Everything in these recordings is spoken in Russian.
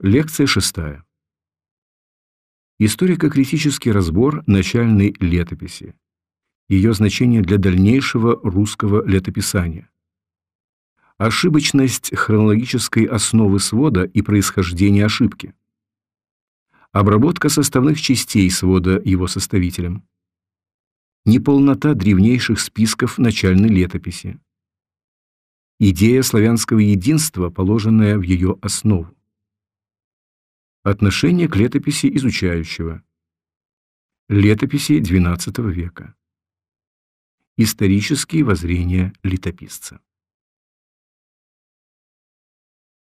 Лекция шестая. Историко-критический разбор начальной летописи. Ее значение для дальнейшего русского летописания. Ошибочность хронологической основы свода и происхождение ошибки. Обработка составных частей свода его составителем. Неполнота древнейших списков начальной летописи. Идея славянского единства, положенная в ее основу. Отношение к летописи изучающего. Летописи XII века. Исторические воззрения летописца.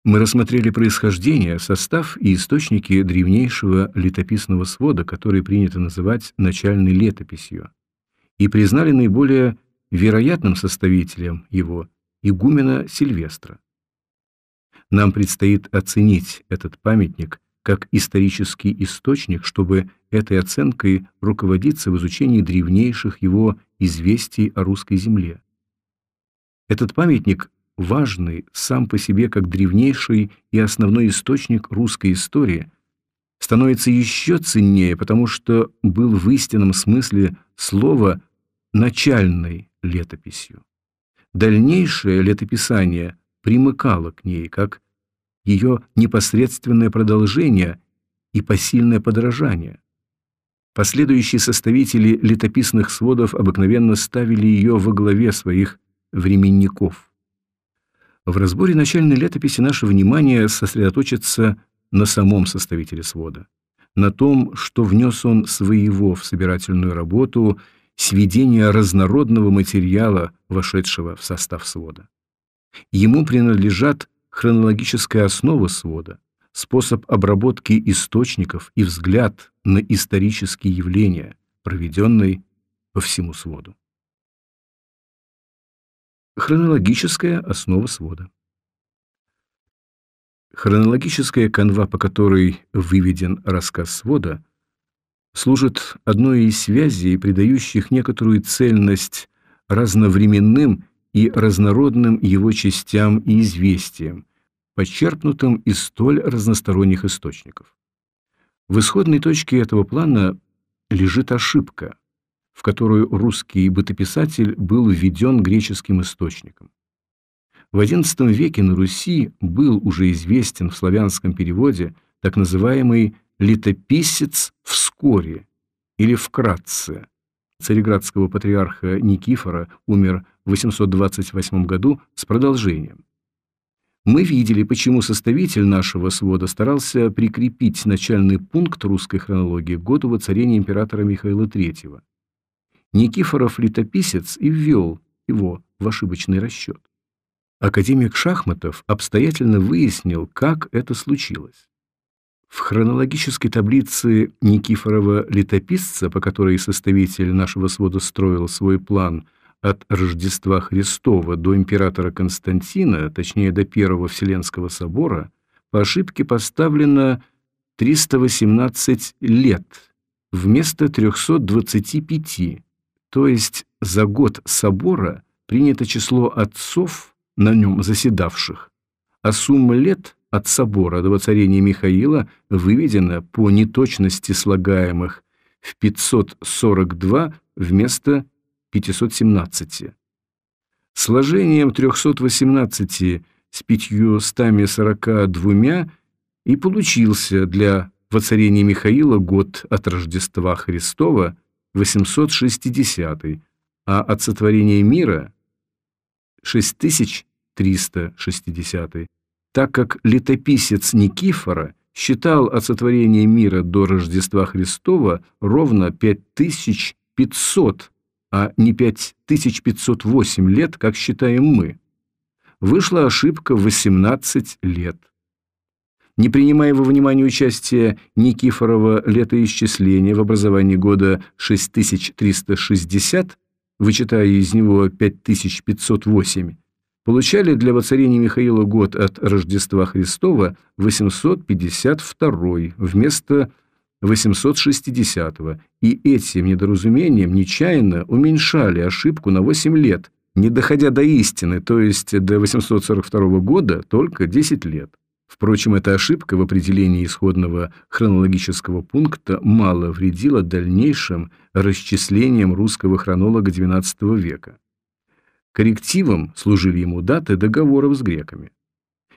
Мы рассмотрели происхождение, состав и источники древнейшего летописного свода, который принято называть начальной летописью, и признали наиболее вероятным составителем его игумена Сильвестра. Нам предстоит оценить этот памятник как исторический источник, чтобы этой оценкой руководиться в изучении древнейших его известий о русской земле. Этот памятник важный сам по себе как древнейший и основной источник русской истории, становится еще ценнее, потому что был в истинном смысле слова начальной летописью. Дальнейшее летописание примыкало к ней, как ее непосредственное продолжение и посильное подражание. Последующие составители летописных сводов обыкновенно ставили ее во главе своих временников. В разборе начальной летописи наше внимание сосредоточится на самом составителе свода, на том, что внес он своего в собирательную работу сведения разнородного материала, вошедшего в состав свода. Ему принадлежат хронологическая основа свода, способ обработки источников и взгляд на исторические явления, проведенный по всему своду. Хронологическая основа свода. Хронологическая канва, по которой выведен рассказ свода, служит одной из связей, придающих некоторую цельность разновременным и разнородным его частям и известиям, подчерпнутым из столь разносторонних источников. В исходной точке этого плана лежит ошибка, в которую русский бытописатель был введен греческим источником. В XI веке на Руси был уже известен в славянском переводе так называемый летописец вскоре или вкратце. Цареградского патриарха Никифора умер в 828 году с продолжением. Мы видели, почему составитель нашего свода старался прикрепить начальный пункт русской хронологии к году воцарения императора Михаила III. Никифоров летописец и ввел его в ошибочный расчет. Академик Шахматов обстоятельно выяснил, как это случилось. В хронологической таблице Никифорова летописца, по которой составитель нашего свода строил свой план от Рождества Христова до императора Константина, точнее до Первого Вселенского собора, по ошибке поставлено 318 лет вместо 325 то есть за год собора принято число отцов, на нем заседавших, а сумма лет от собора до воцарения Михаила выведена по неточности слагаемых в 542 вместо 517. Сложением 318 с 542 и получился для воцарения Михаила год от Рождества Христова 860, а от сотворения мира 6360, так как летописец Никифора считал от сотворения мира до Рождества Христова ровно 5500, а не 5508 лет, как считаем мы. Вышла ошибка в 18 лет. Не принимая во внимание участие Никифорова летоисчисления в образовании года 6360, вычитая из него 5508, получали для воцарения Михаила год от Рождества Христова 852 вместо 860 и этим недоразумением нечаянно уменьшали ошибку на 8 лет, не доходя до истины, то есть до 842 года только 10 лет. Впрочем, эта ошибка в определении исходного хронологического пункта мало вредила дальнейшим расчислениям русского хронолога XII века. Коррективом служили ему даты договоров с греками.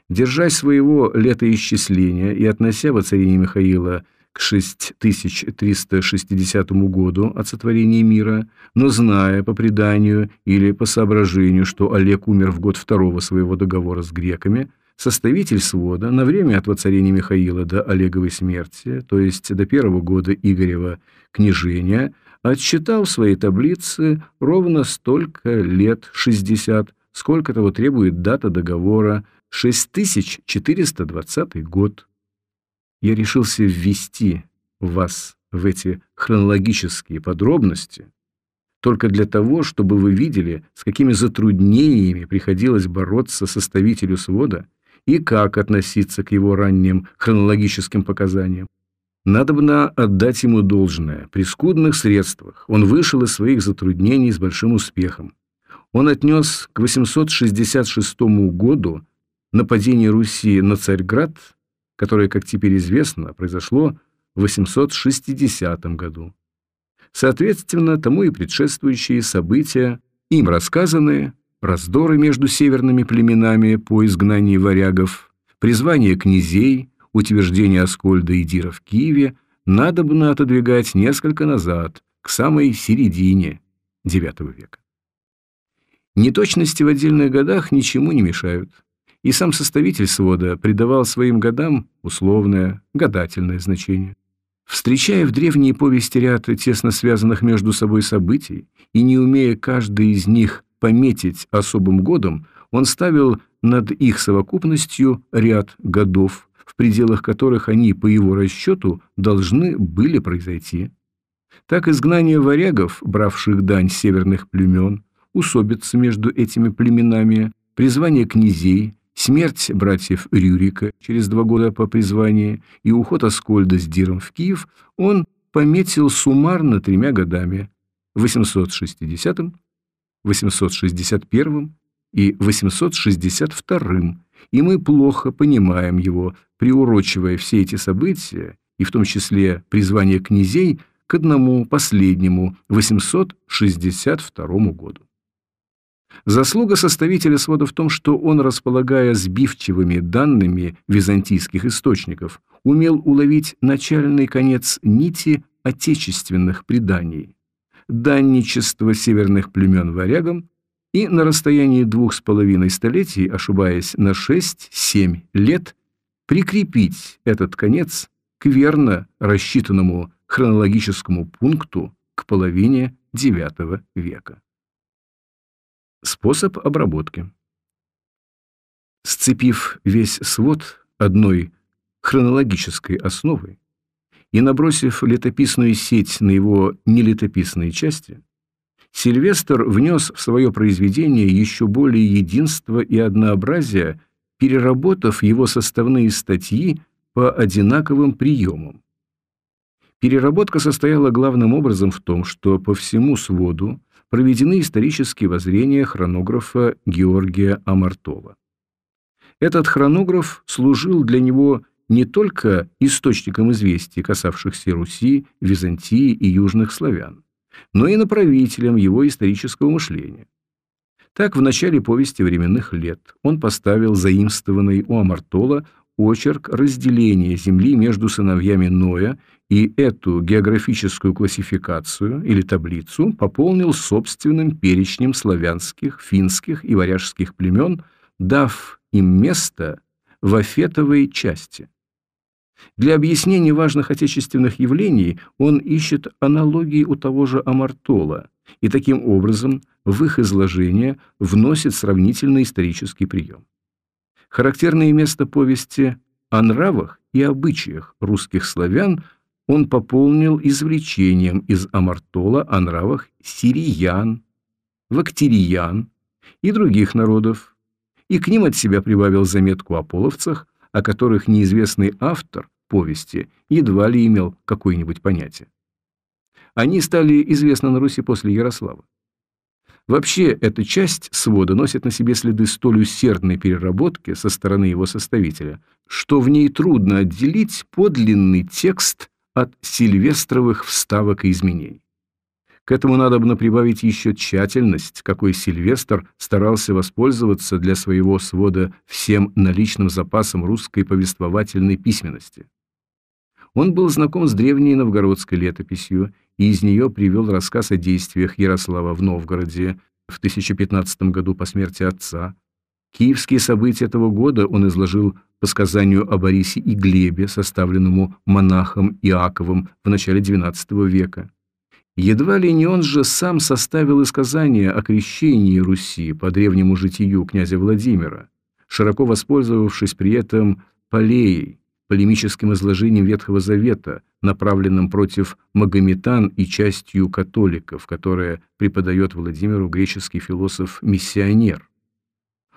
Держась своего летоисчисления и относя воцарение Михаила к 6360 году от сотворения мира, но зная по преданию или по соображению, что Олег умер в год второго своего договора с греками, составитель свода на время от воцарения Михаила до Олеговой смерти, то есть до первого года Игорева княжения, отсчитал в своей таблице ровно столько лет, 60, сколько того требует дата договора, 6420 год. Я решился ввести вас в эти хронологические подробности только для того, чтобы вы видели, с какими затруднениями приходилось бороться составителю свода и как относиться к его ранним хронологическим показаниям. Надобно отдать ему должное. При скудных средствах он вышел из своих затруднений с большим успехом. Он отнес к 866 году нападение Руси на Царьград, которое, как теперь известно, произошло в 860 году. Соответственно, тому и предшествующие события, им рассказанные, раздоры между северными племенами по изгнании варягов, призвание князей, утверждение Аскольда и Дира в Киеве надобно отодвигать несколько назад, к самой середине IX века. Неточности в отдельных годах ничему не мешают, и сам составитель свода придавал своим годам условное, гадательное значение. Встречая в древние повести ряд тесно связанных между собой событий и не умея каждый из них пометить особым годом, он ставил над их совокупностью ряд годов, в пределах которых они, по его расчету, должны были произойти. Так изгнание варягов, бравших дань северных племен, усобица между этими племенами, призвание князей, смерть братьев Рюрика через два года по призвании и уход Аскольда с Диром в Киев он пометил суммарно тремя годами – 860, 861 и 862 и мы плохо понимаем его, приурочивая все эти события, и в том числе призвание князей, к одному последнему, 862 году. Заслуга составителя свода в том, что он, располагая сбивчивыми данными византийских источников, умел уловить начальный конец нити отечественных преданий, данничество северных племен варягам и на расстоянии двух с половиной столетий, ошибаясь на шесть-семь лет, прикрепить этот конец к верно рассчитанному хронологическому пункту к половине IX века. Способ обработки. Сцепив весь свод одной хронологической основой и набросив летописную сеть на его нелетописные части, Сильвестр внес в свое произведение еще более единства и однообразия, переработав его составные статьи по одинаковым приемам. Переработка состояла главным образом в том, что по всему своду проведены исторические воззрения хронографа Георгия Амартова. Этот хронограф служил для него не только источником известий, касавшихся Руси, Византии и южных славян, но и направителем его исторического мышления. Так, в начале повести временных лет он поставил заимствованный у Амартола очерк разделения земли между сыновьями Ноя и эту географическую классификацию или таблицу пополнил собственным перечнем славянских, финских и варяжских племен, дав им место в Афетовой части. Для объяснения важных отечественных явлений он ищет аналогии у того же Амартола и таким образом в их изложение вносит сравнительный исторический прием. Характерное место повести о нравах и обычаях русских славян он пополнил извлечением из Амартола о нравах сириян, вактириян и других народов, и к ним от себя прибавил заметку о половцах, о которых неизвестный автор повести едва ли имел какое-нибудь понятие. Они стали известны на Руси после Ярослава. Вообще, эта часть свода носит на себе следы столь усердной переработки со стороны его составителя, что в ней трудно отделить подлинный текст от сильвестровых вставок и изменений. К этому надо бы прибавить еще тщательность, какой Сильвестр старался воспользоваться для своего свода всем наличным запасом русской повествовательной письменности. Он был знаком с древней новгородской летописью и из нее привел рассказ о действиях Ярослава в Новгороде в 1015 году по смерти отца. Киевские события этого года он изложил по сказанию о Борисе и Глебе, составленному монахом Иаковым в начале XII века. Едва ли не он же сам составил исказание о крещении Руси по древнему житию князя Владимира, широко воспользовавшись при этом полеей, полемическим изложением Ветхого Завета, направленным против магометан и частью католиков, которое преподает Владимиру греческий философ-миссионер.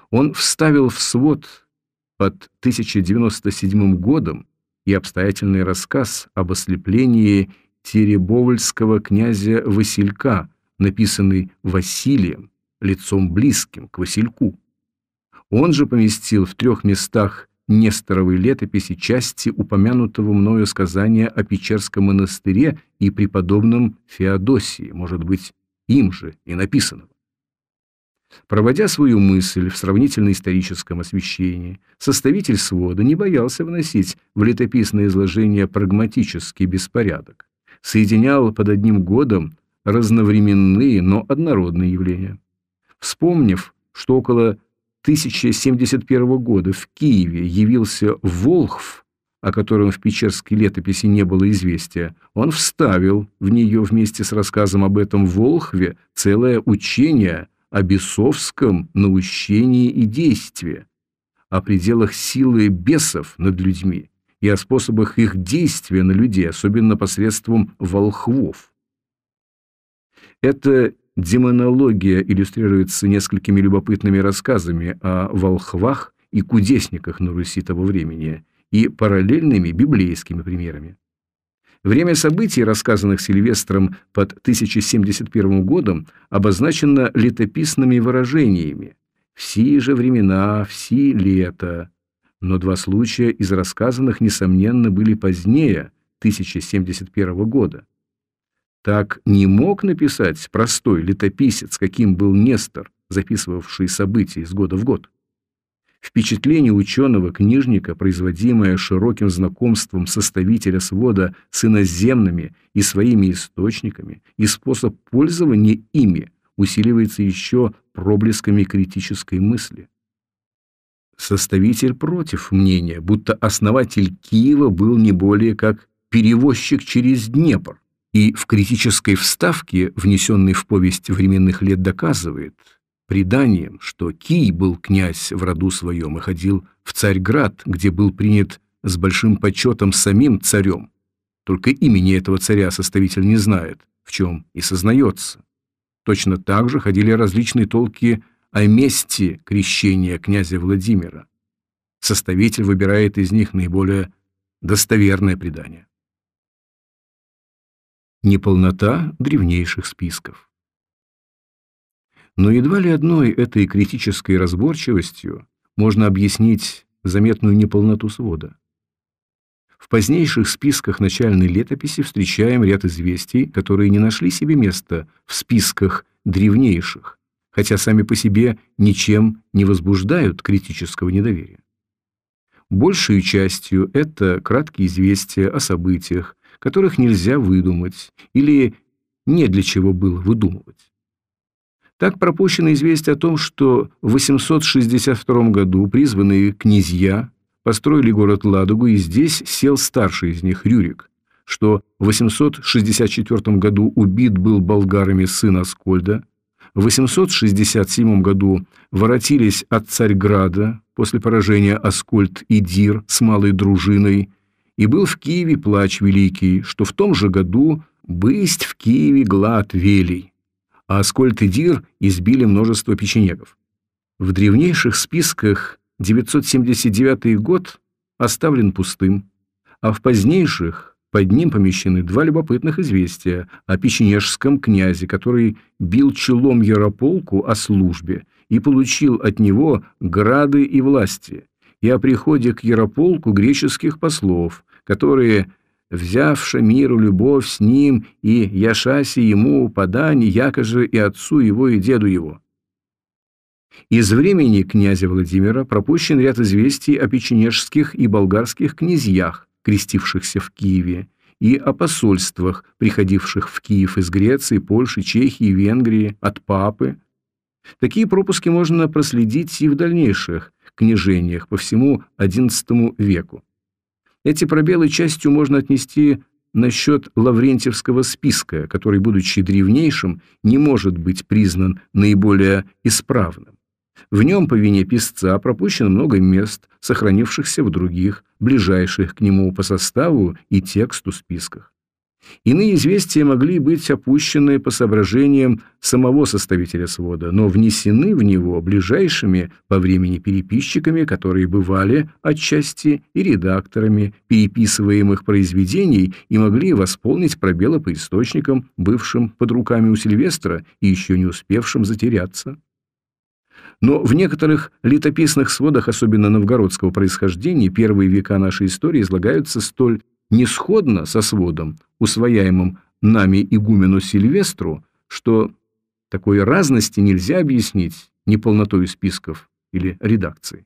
Он вставил в свод под 1097 годом и обстоятельный рассказ об ослеплении Теребовольского князя Василька, написанный Василием, лицом близким к Васильку. Он же поместил в трех местах Несторовой летописи части упомянутого мною сказания о Печерском монастыре и преподобном Феодосии, может быть, им же и написанного. Проводя свою мысль в сравнительно-историческом освещении, составитель свода не боялся вносить в летописное изложение прагматический беспорядок соединял под одним годом разновременные, но однородные явления. Вспомнив, что около 1071 года в Киеве явился Волхв, о котором в Печерской летописи не было известия, он вставил в нее вместе с рассказом об этом Волхве целое учение о бесовском наущении и действии, о пределах силы бесов над людьми и о способах их действия на людей, особенно посредством волхвов. Эта демонология иллюстрируется несколькими любопытными рассказами о волхвах и кудесниках на Руси того времени и параллельными библейскими примерами. Время событий, рассказанных Сильвестром под 1071 годом, обозначено летописными выражениями «все же времена, все лето», но два случая из рассказанных, несомненно, были позднее 1071 года. Так не мог написать простой летописец, каким был Нестор, записывавший события из года в год. Впечатление ученого-книжника, производимое широким знакомством составителя свода с иноземными и своими источниками, и способ пользования ими усиливается еще проблесками критической мысли. Составитель против мнения, будто основатель Киева был не более как перевозчик через Днепр, и в критической вставке, внесенной в повесть временных лет, доказывает преданием, что Кий был князь в роду своем и ходил в Царьград, где был принят с большим почетом самим царем. Только имени этого царя составитель не знает, в чем и сознается. Точно так же ходили различные толки о месте крещения князя Владимира. Составитель выбирает из них наиболее достоверное предание. Неполнота древнейших списков. Но едва ли одной этой критической разборчивостью можно объяснить заметную неполноту свода. В позднейших списках начальной летописи встречаем ряд известий, которые не нашли себе места в списках древнейших, хотя сами по себе ничем не возбуждают критического недоверия. Большей частью это краткие известия о событиях, которых нельзя выдумать или не для чего было выдумывать. Так пропущено известие о том, что в 862 году призванные князья построили город Ладогу, и здесь сел старший из них, Рюрик, что в 864 году убит был болгарами сын Аскольда, в 867 году воротились от Царьграда после поражения Аскольд и Дир с малой дружиной, и был в Киеве плач великий, что в том же году бысть в Киеве глад велий, а Аскольд и Дир избили множество печенегов. В древнейших списках 979 год оставлен пустым, а в позднейших, под ним помещены два любопытных известия о печенежском князе, который бил челом Ярополку о службе и получил от него грады и власти, и о приходе к Ярополку греческих послов, которые, взявши миру любовь с ним и яшаси ему подани, якоже и отцу его и деду его. Из времени князя Владимира пропущен ряд известий о печенежских и болгарских князьях, крестившихся в Киеве, и о посольствах, приходивших в Киев из Греции, Польши, Чехии, Венгрии, от папы. Такие пропуски можно проследить и в дальнейших княжениях по всему XI веку. Эти пробелы частью можно отнести на счет Лаврентьевского списка, который, будучи древнейшим, не может быть признан наиболее исправным. В нем по вине писца пропущено много мест, сохранившихся в других, ближайших к нему по составу и тексту списках. Иные известия могли быть опущены по соображениям самого составителя свода, но внесены в него ближайшими по времени переписчиками, которые бывали отчасти и редакторами переписываемых произведений и могли восполнить пробелы по источникам, бывшим под руками у Сильвестра и еще не успевшим затеряться. Но в некоторых летописных сводах, особенно новгородского происхождения, первые века нашей истории излагаются столь несходно со сводом, усвояемым нами игумену Сильвестру, что такой разности нельзя объяснить неполнотой списков или редакций.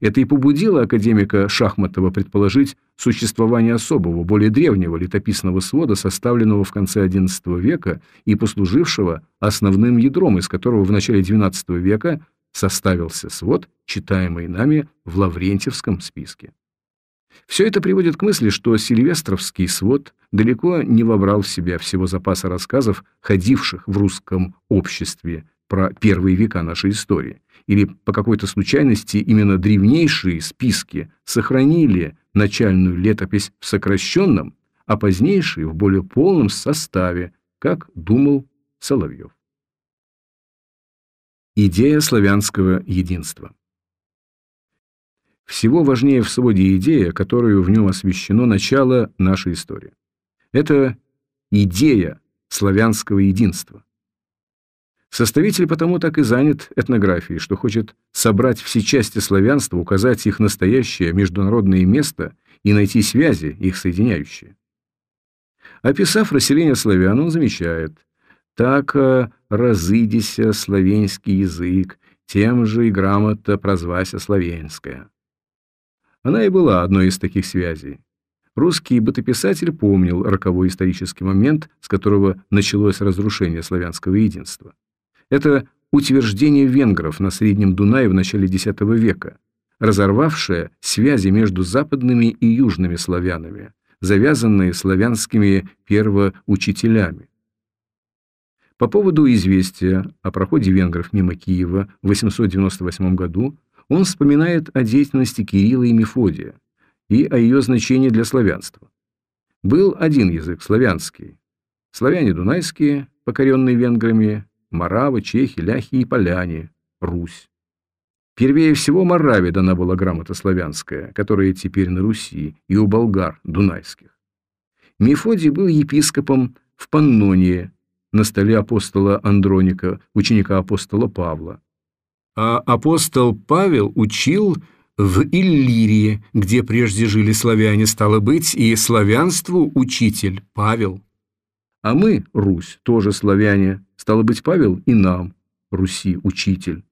Это и побудило академика Шахматова предположить существование особого, более древнего летописного свода, составленного в конце XI века и послужившего основным ядром, из которого в начале XII века составился свод, читаемый нами в Лаврентьевском списке. Все это приводит к мысли, что Сильвестровский свод далеко не вобрал в себя всего запаса рассказов, ходивших в русском обществе про первые века нашей истории, или по какой-то случайности именно древнейшие списки сохранили начальную летопись в сокращенном, а позднейшие в более полном составе, как думал Соловьев. Идея славянского единства Всего важнее в своде идея, которую в нем освещено начало нашей истории. Это идея славянского единства. Составитель потому так и занят этнографией, что хочет собрать все части славянства, указать их настоящее международное место и найти связи, их соединяющие. Описав расселение славян, он замечает, «Так разыдися славянский язык, тем же и грамота прозвася славянская». Она и была одной из таких связей. Русский бытописатель помнил роковой исторический момент, с которого началось разрушение славянского единства. Это утверждение венгров на Среднем Дунае в начале X века, разорвавшее связи между западными и южными славянами, завязанные славянскими первоучителями. По поводу известия о проходе венгров мимо Киева в 898 году он вспоминает о деятельности Кирилла и Мефодия и о ее значении для славянства. Был один язык – славянский. Славяне дунайские, покоренные венграми, Моравы, чехи, ляхи и поляне, Русь. Первее всего Мораве дана была грамота славянская, которая теперь на Руси, и у болгар, дунайских. Мефодий был епископом в Паннонии, на столе апостола Андроника, ученика апостола Павла. А апостол Павел учил в Иллирии, где прежде жили славяне, стало быть, и славянству учитель Павел. А мы, Русь, тоже славяне, стало быть, Павел и нам, Руси, учитель.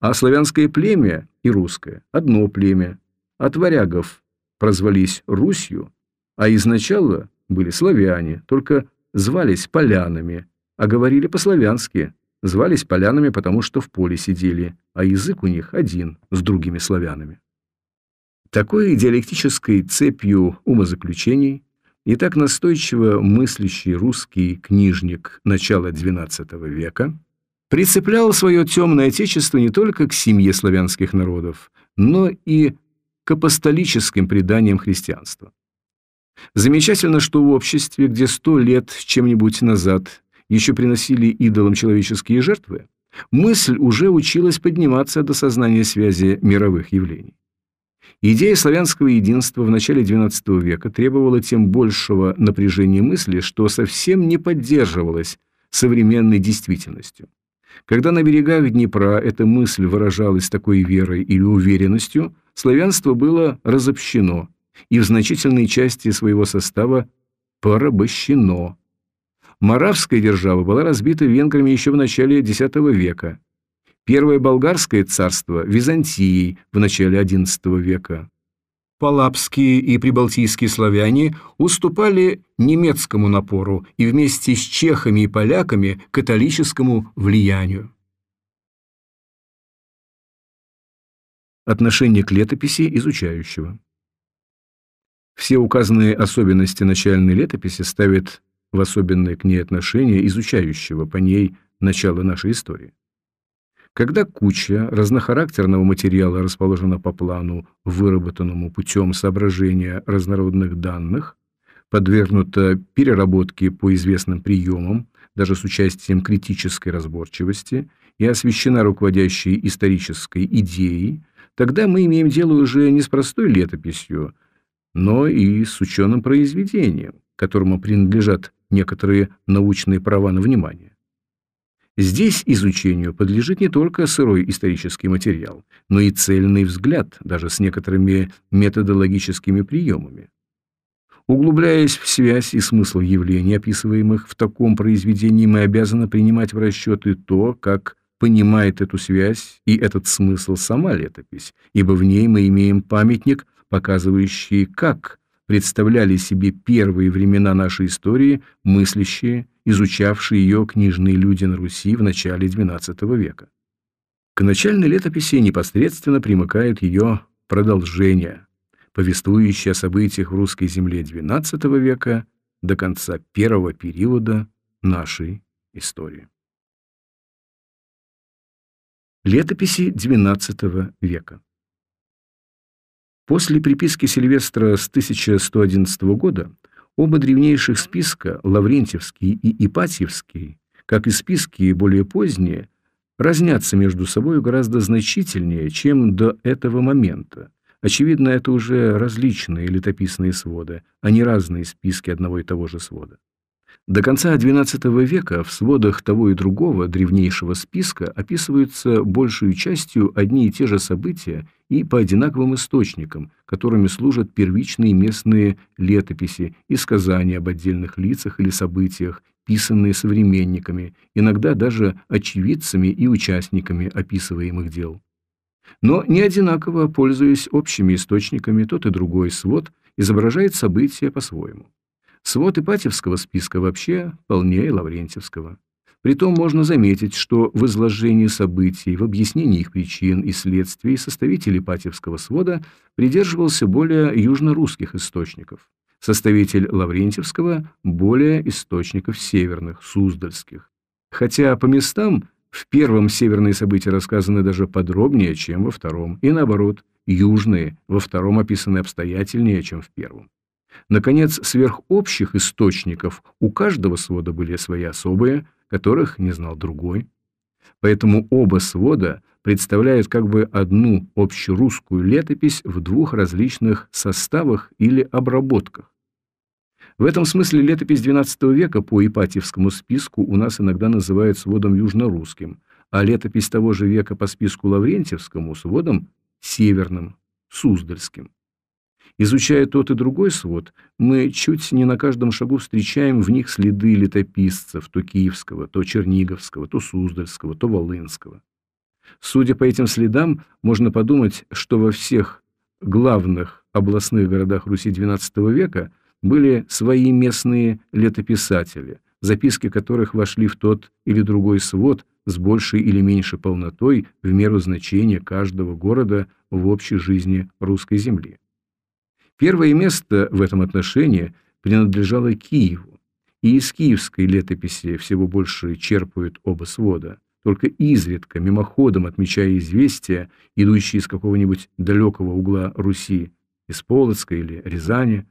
А славянское племя и русское – одно племя. От варягов прозвались Русью, а изначально были славяне, только звались полянами, а говорили по-славянски. Звались полянами, потому что в поле сидели, а язык у них один с другими славянами. Такой диалектической цепью умозаключений и так настойчиво мыслящий русский книжник начала XII века прицеплял свое темное отечество не только к семье славянских народов, но и к апостолическим преданиям христианства. Замечательно, что в обществе, где сто лет чем-нибудь назад еще приносили идолам человеческие жертвы, мысль уже училась подниматься до сознания связи мировых явлений. Идея славянского единства в начале XII века требовала тем большего напряжения мысли, что совсем не поддерживалась современной действительностью. Когда на берегах Днепра эта мысль выражалась такой верой или уверенностью, славянство было разобщено и в значительной части своего состава порабощено. Моравская держава была разбита венграми еще в начале X века, Первое болгарское царство – Византией в начале XI века. Палапские и прибалтийские славяне уступали немецкому напору и вместе с чехами и поляками католическому влиянию. Отношение к летописи изучающего. Все указанные особенности начальной летописи ставят в особенное к ней отношение изучающего по ней начало нашей истории. Когда куча разнохарактерного материала расположена по плану, выработанному путем соображения разнородных данных, подвергнута переработке по известным приемам, даже с участием критической разборчивости, и освещена руководящей исторической идеей, тогда мы имеем дело уже не с простой летописью, но и с ученым произведением, которому принадлежат некоторые научные права на внимание. Здесь изучению подлежит не только сырой исторический материал, но и цельный взгляд, даже с некоторыми методологическими приемами. Углубляясь в связь и смысл явлений, описываемых в таком произведении, мы обязаны принимать в расчет и то, как понимает эту связь и этот смысл сама летопись, ибо в ней мы имеем памятник, показывающий, как представляли себе первые времена нашей истории мыслящие изучавшие ее книжные люди на Руси в начале XII века. К начальной летописи непосредственно примыкает ее продолжение, повествующее о событиях в русской земле XII века до конца первого периода нашей истории. Летописи XII века После приписки Сильвестра с 1111 года Оба древнейших списка, Лаврентьевский и Ипатьевский, как и списки более поздние, разнятся между собой гораздо значительнее, чем до этого момента. Очевидно, это уже различные летописные своды, а не разные списки одного и того же свода. До конца XII века в сводах того и другого древнейшего списка описываются большую частью одни и те же события и по одинаковым источникам, которыми служат первичные местные летописи и сказания об отдельных лицах или событиях, писанные современниками, иногда даже очевидцами и участниками описываемых дел. Но не одинаково, пользуясь общими источниками, тот и другой свод изображает события по-своему. Свод Ипатьевского списка вообще полнее Лаврентьевского. Притом можно заметить, что в изложении событий, в объяснении их причин и следствий составитель Ипатьевского свода придерживался более южно-русских источников, составитель Лаврентьевского – более источников северных, суздальских. Хотя по местам в первом северные события рассказаны даже подробнее, чем во втором, и наоборот, южные во втором описаны обстоятельнее, чем в первом. Наконец, сверх общих источников у каждого свода были свои особые, которых не знал другой. Поэтому оба свода представляют как бы одну общерусскую летопись в двух различных составах или обработках. В этом смысле летопись XII века по Ипатьевскому списку у нас иногда называют сводом южнорусским, а летопись того же века по списку Лаврентьевскому сводом северным, суздальским. Изучая тот и другой свод, мы чуть не на каждом шагу встречаем в них следы летописцев, то киевского, то черниговского, то суздальского, то волынского. Судя по этим следам, можно подумать, что во всех главных областных городах Руси XII века были свои местные летописатели, записки которых вошли в тот или другой свод с большей или меньшей полнотой в меру значения каждого города в общей жизни русской земли. Первое место в этом отношении принадлежало Киеву, и из киевской летописи всего больше черпают оба свода, только изредка, мимоходом отмечая известия, идущие из какого-нибудь далекого угла Руси, из Полоцка или Рязани.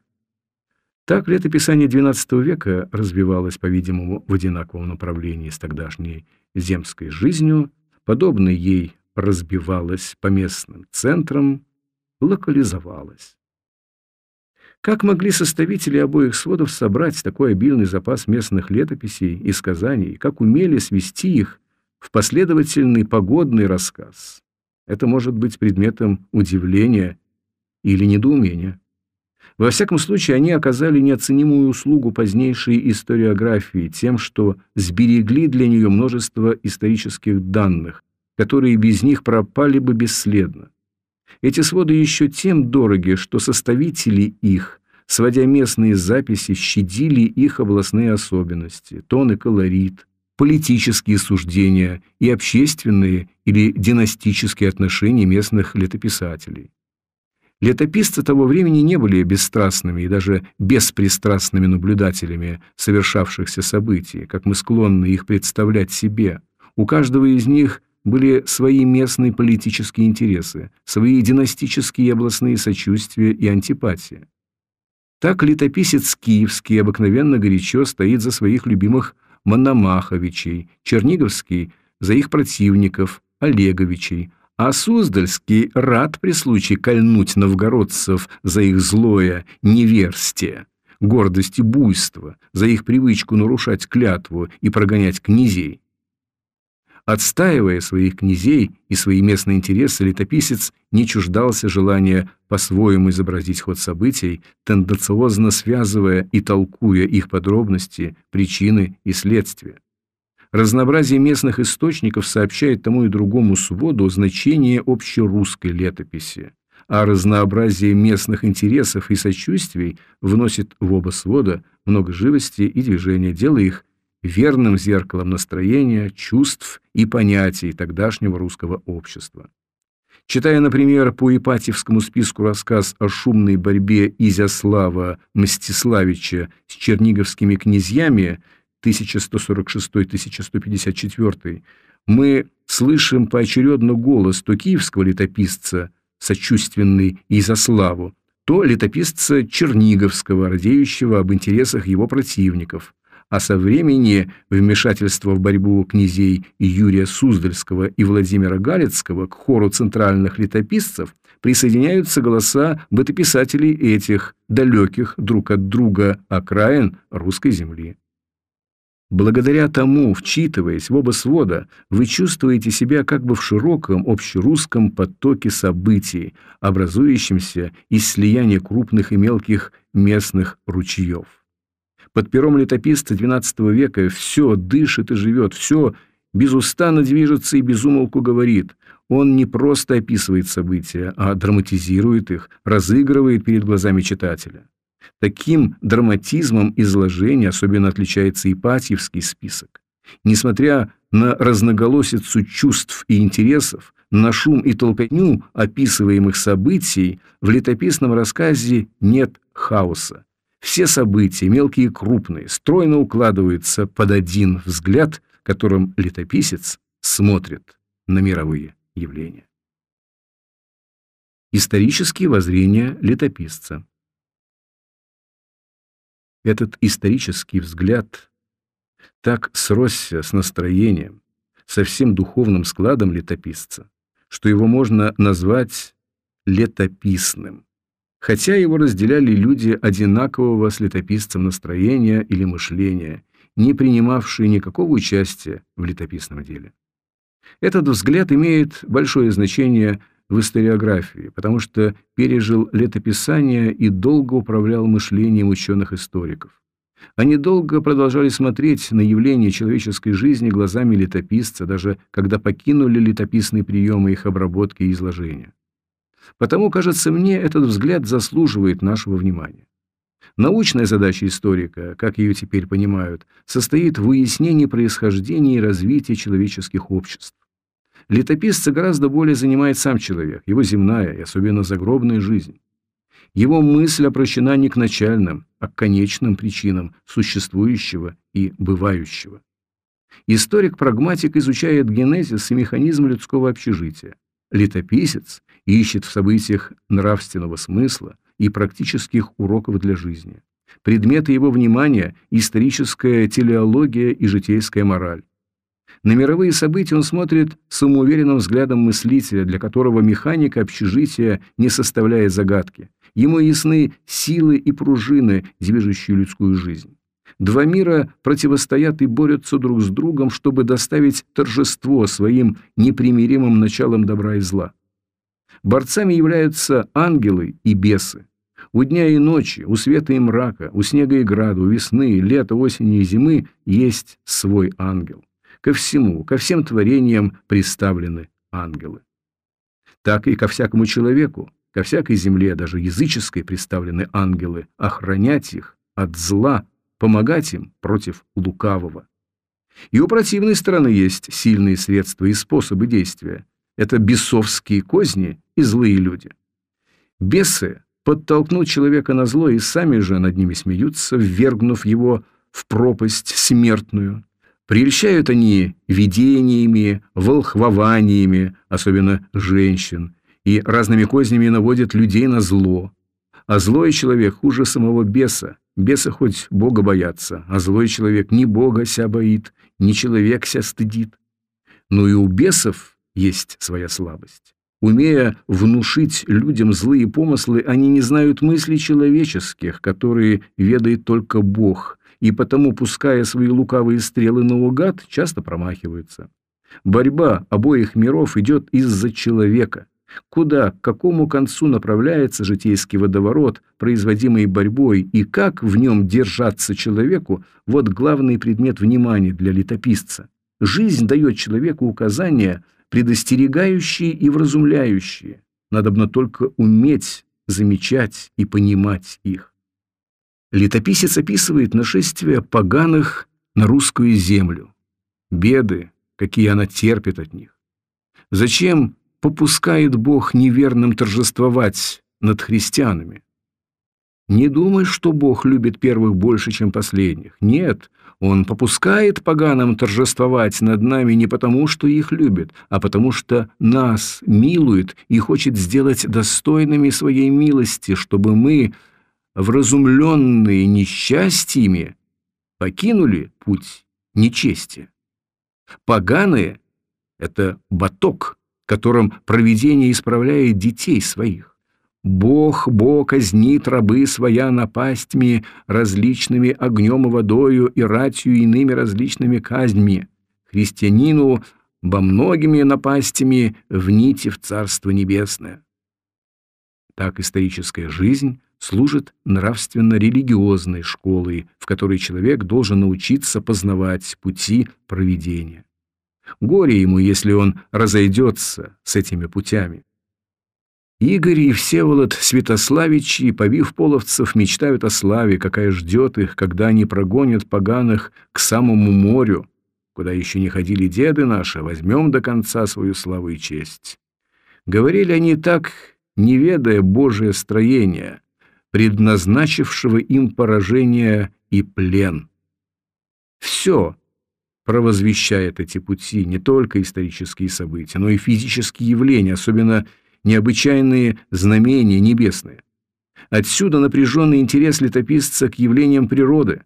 Так летописание XII века развивалось, по-видимому, в одинаковом направлении с тогдашней земской жизнью, подобно ей разбивалось по местным центрам, локализовалась. Как могли составители обоих сводов собрать такой обильный запас местных летописей и сказаний, как умели свести их в последовательный погодный рассказ? Это может быть предметом удивления или недоумения. Во всяком случае, они оказали неоценимую услугу позднейшей историографии тем, что сберегли для нее множество исторических данных, которые без них пропали бы бесследно. Эти своды еще тем дороги, что составители их, сводя местные записи, щадили их областные особенности, тон и колорит, политические суждения и общественные или династические отношения местных летописателей. Летописцы того времени не были бесстрастными и даже беспристрастными наблюдателями совершавшихся событий, как мы склонны их представлять себе. У каждого из них были свои местные политические интересы, свои династические и областные сочувствия и антипатия. Так летописец киевский обыкновенно горячо стоит за своих любимых Мономаховичей, Черниговский – за их противников, Олеговичей, а Суздальский рад при случае кольнуть новгородцев за их злое неверстие, гордость и буйство, за их привычку нарушать клятву и прогонять князей. Отстаивая своих князей и свои местные интересы, летописец не чуждался желания по-своему изобразить ход событий, тенденциозно связывая и толкуя их подробности, причины и следствия. Разнообразие местных источников сообщает тому и другому своду значение общерусской летописи, а разнообразие местных интересов и сочувствий вносит в оба свода много живости и движения, делая их верным зеркалом настроения, чувств и понятий тогдашнего русского общества. Читая, например, по Ипатьевскому списку рассказ о шумной борьбе Изяслава Мстиславича с черниговскими князьями 1146-1154, мы слышим поочередно голос то киевского летописца, сочувственный Изяславу, то летописца Черниговского, радеющего об интересах его противников, а со времени вмешательства в борьбу князей Юрия Суздальского и Владимира Галицкого к хору центральных летописцев присоединяются голоса бытописателей этих далеких друг от друга окраин русской земли. Благодаря тому, вчитываясь в оба свода, вы чувствуете себя как бы в широком общерусском потоке событий, образующемся из слияния крупных и мелких местных ручьев. Под пером летописца XII века все дышит и живет, все безустанно движется и безумолку говорит. Он не просто описывает события, а драматизирует их, разыгрывает перед глазами читателя. Таким драматизмом изложения особенно отличается Ипатьевский список. Несмотря на разноголосицу чувств и интересов, на шум и толкотню описываемых событий, в летописном рассказе нет хаоса, все события, мелкие и крупные, стройно укладываются под один взгляд, которым летописец смотрит на мировые явления. Исторические воззрения летописца Этот исторический взгляд так сросся с настроением, со всем духовным складом летописца, что его можно назвать летописным хотя его разделяли люди одинакового с летописцем настроения или мышления, не принимавшие никакого участия в летописном деле. Этот взгляд имеет большое значение в историографии, потому что пережил летописание и долго управлял мышлением ученых-историков. Они долго продолжали смотреть на явления человеческой жизни глазами летописца, даже когда покинули летописные приемы их обработки и изложения. Потому, кажется мне, этот взгляд заслуживает нашего внимания. Научная задача историка, как ее теперь понимают, состоит в выяснении происхождения и развития человеческих обществ. Летописца гораздо более занимает сам человек, его земная и особенно загробная жизнь. Его мысль обращена не к начальным, а к конечным причинам существующего и бывающего. Историк-прагматик изучает генезис и механизм людского общежития. Летописец ищет в событиях нравственного смысла и практических уроков для жизни. Предметы его внимания – историческая телеология и житейская мораль. На мировые события он смотрит самоуверенным взглядом мыслителя, для которого механика общежития не составляет загадки. Ему ясны силы и пружины, движущие людскую жизнь. Два мира противостоят и борются друг с другом, чтобы доставить торжество своим непримиримым началом добра и зла. Борцами являются ангелы и бесы. У дня и ночи, у света и мрака, у снега и града, у весны, лета, осени и зимы есть свой ангел. Ко всему, ко всем творениям приставлены ангелы. Так и ко всякому человеку, ко всякой земле, даже языческой, приставлены ангелы, охранять их от зла, помогать им против лукавого. И у противной стороны есть сильные средства и способы действия. Это бесовские козни и злые люди. Бесы подтолкнут человека на зло и сами же над ними смеются, ввергнув его в пропасть смертную. Прельщают они видениями, волхвованиями, особенно женщин, и разными кознями наводят людей на зло. А злой человек хуже самого беса. Беса хоть Бога боятся, а злой человек ни Бога ся боит, ни человек ся стыдит. Но и у бесов есть своя слабость. Умея внушить людям злые помыслы, они не знают мыслей человеческих, которые ведает только Бог, и потому, пуская свои лукавые стрелы наугад, часто промахиваются. Борьба обоих миров идет из-за человека. Куда, к какому концу направляется житейский водоворот, производимый борьбой, и как в нем держаться человеку – вот главный предмет внимания для летописца. Жизнь дает человеку указания – предостерегающие и вразумляющие. Надобно только уметь замечать и понимать их. Летописец описывает нашествие поганых на русскую землю, беды, какие она терпит от них. Зачем попускает Бог неверным торжествовать над христианами? Не думай, что Бог любит первых больше, чем последних. Нет, он попускает поганам торжествовать над нами не потому, что их любит, а потому что нас милует и хочет сделать достойными своей милости, чтобы мы, вразумленные несчастьями, покинули путь нечести. Поганые – это баток, которым провидение исправляет детей своих. Бог, Бог казнит рабы своя напастьми, различными огнем и водою и ратью иными различными казнями. Христианину во многими напастями вните в Царство Небесное. Так историческая жизнь служит нравственно-религиозной школой, в которой человек должен научиться познавать пути проведения. Горе ему, если он разойдется с этими путями. Игорь и Всеволод Святославичи, побив половцев, мечтают о славе, какая ждет их, когда они прогонят поганых к самому морю, куда еще не ходили деды наши, возьмем до конца свою славу и честь. Говорили они так, не ведая Божие строение, предназначившего им поражение и плен. Все провозвещает эти пути, не только исторические события, но и физические явления, особенно необычайные знамения небесные. Отсюда напряженный интерес летописца к явлениям природы.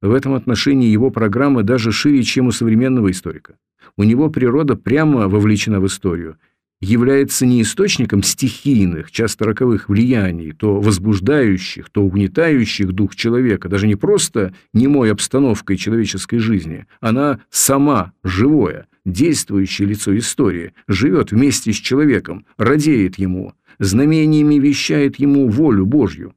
В этом отношении его программа даже шире, чем у современного историка. У него природа прямо вовлечена в историю, является не источником стихийных, часто роковых влияний, то возбуждающих, то угнетающих дух человека, даже не просто немой обстановкой человеческой жизни, она сама живое, действующее лицо истории, живет вместе с человеком, радеет ему, знамениями вещает ему волю Божью.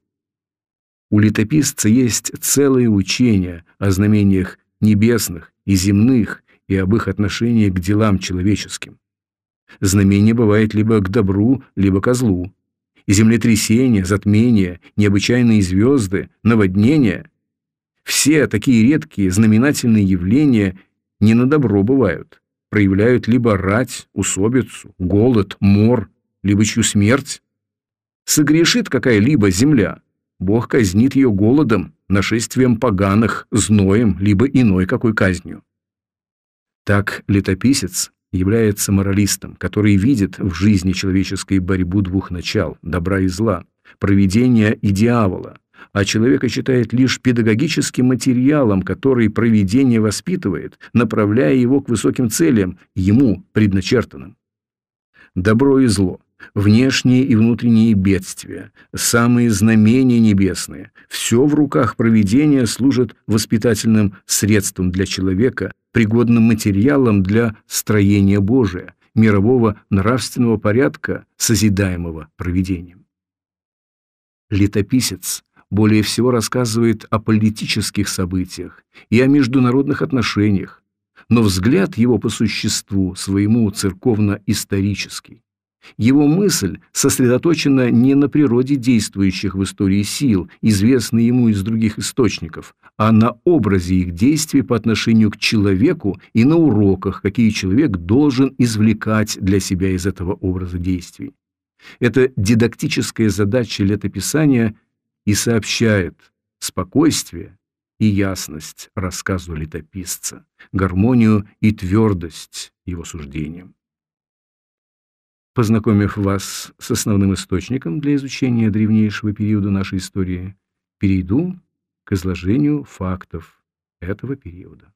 У летописца есть целое учение о знамениях небесных и земных и об их отношении к делам человеческим. Знамение бывает либо к добру, либо к злу. И землетрясения, затмения, необычайные звезды, наводнения – все такие редкие знаменательные явления не на добро бывают, проявляют либо рать, усобицу, голод, мор, либо чью смерть. Согрешит какая-либо земля, Бог казнит ее голодом, нашествием поганых, зноем, либо иной какой казнью. Так летописец является моралистом, который видит в жизни человеческой борьбу двух начал – добра и зла, провидения и дьявола, а человека считает лишь педагогическим материалом, который проведение воспитывает, направляя его к высоким целям, ему предначертанным. Добро и зло, внешние и внутренние бедствия, самые знамения небесные – все в руках проведения служит воспитательным средством для человека, пригодным материалом для строения Божия, мирового нравственного порядка, созидаемого проведением. Летописец более всего рассказывает о политических событиях и о международных отношениях, но взгляд его по существу своему церковно-исторический. Его мысль сосредоточена не на природе действующих в истории сил, известной ему из других источников, а на образе их действий по отношению к человеку и на уроках, какие человек должен извлекать для себя из этого образа действий. Эта дидактическая задача летописания и сообщает спокойствие и ясность рассказу летописца, гармонию и твердость его суждениям. Познакомив вас с основным источником для изучения древнейшего периода нашей истории, перейду к изложению фактов этого периода.